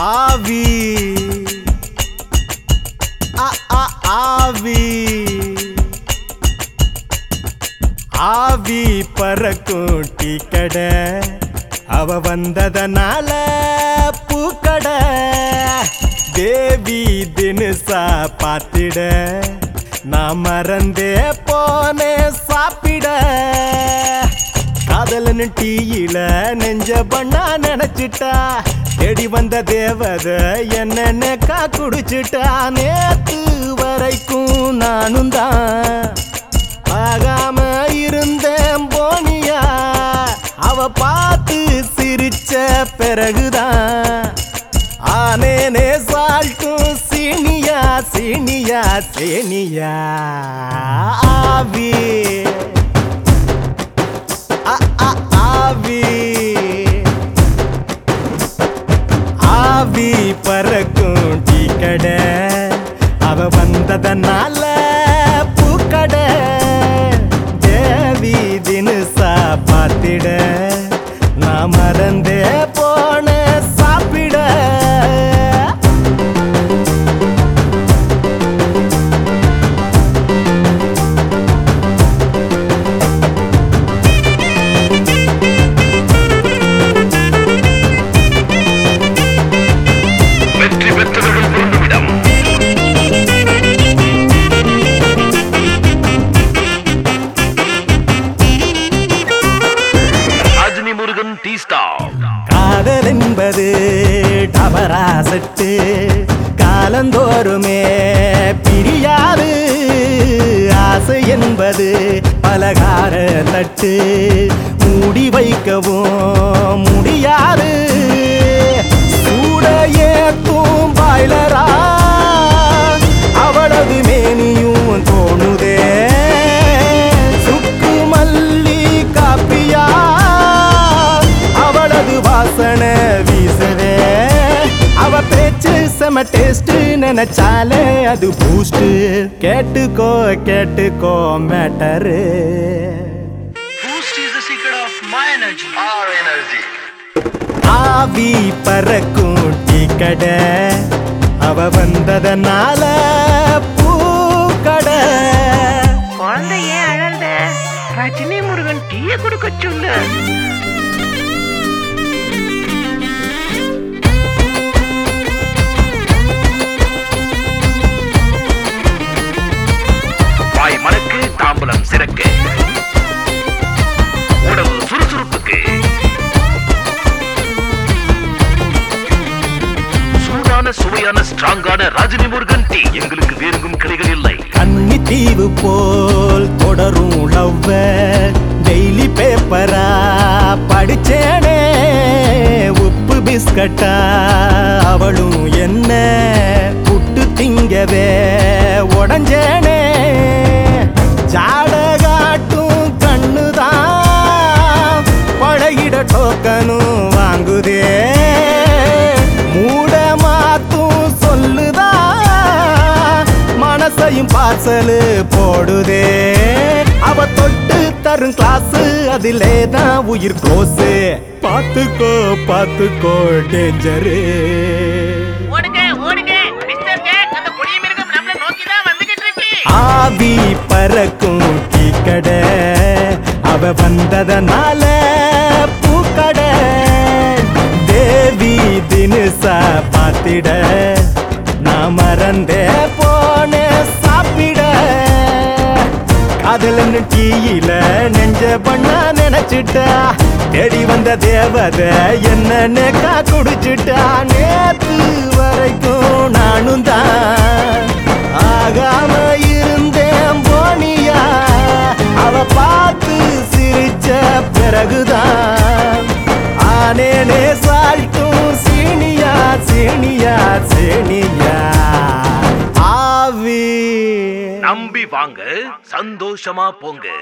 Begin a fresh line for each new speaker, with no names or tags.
ஆவி. ஆ, ஆ, ஆவி. ஆவி பறக்கும் டீ கடை அவ வந்ததனால பூக்கடை. தேவி தினுசா பார்த்திட நான் மறந்தே போனே சாப்பிட. காதலன்னு டீயில நெஞ்ச பண்ணா நினைச்சிட்டா. தேடி வந்த தேவத என்னென்னக்கா குடிச்சிட்டா நேத்து வரைக்கும் நானும் தான் ஆகாம இருந்தேன் போனியா அவ பார்த்து சிரிச்ச பிறகுதான் ஆனேனே சால்ட்டும் சீனியா சீனியா சீனியா ஆவி ஆ, ஆவி ஆவி பார்த்திட நான் மறந்தே காதல் என்பது டபராசட்டு காலந்தோறுமே பிரியாது. ஆசை என்பது பலகார தட்டு மூடி வைக்கவும் முடியாது. கூட செம டேஸ்ட் நினைச்சாலே அது பூஸ்ட் கேட்டுக்கோ கேட்டுக்கோ matter
Boost is the secret of my energy.
ஆர் எனர்ஜி
ஆவி பறக்கும் டீ கடை அவ வந்ததனால பூக்கடை.
குழந்தை ஏன் அழந்த ரஜினி முருகன் டீய கொடுக்க சொல்லு.
சுவையான ஸ்ட்ராங்கான ரஜினி முருகன் டீ. எங்களுக்கு வேறுங்கும் கிளைகள் இல்லை.
கண்ணி தீவு போல் தொடரும் லவ்வ டெய்லி பேப்பரா படிச்சேனே. உப்பு பிஸ்கட்டா அவளும் என்ன? புட்டு திங்கவே உடஞ்சேனே. ஜாடகாட்டும் கண்ணுதான். பழகிட டோக்கனும் வாங்குதே. மனசையும் பார்சலு போடுதே. அவ தொட்டு தரும் கிளாஸ் அதிலே தான் உயிர் கோசு. பாத்துக்கோ பாத்துக்கோ டேஞ்சரு. ஆவி பறக்கும் டீ கடை அவ வந்ததனால பூக்கடை. தேவி தினுசா பாத்திட நான் மறந்தே போன காதலன்னு டீயில நெஞ்ச பண்ணா நினைச்சிட்டா? தேடி வந்த தேவத என்னன்னக்கா குடிச்சிட்டா? நேத்து வரைக்கும் நானும் தான். ஆகாம இருந்தேன் போனியா? அவ பார்த்து சிரிச்ச பிறகுதான். ஆனேனே சால்ட்டும் சீனியா சீனியா சீனியா. ஆவி.
நம்பி வாங்க. अंधो क्षमा पोंगे।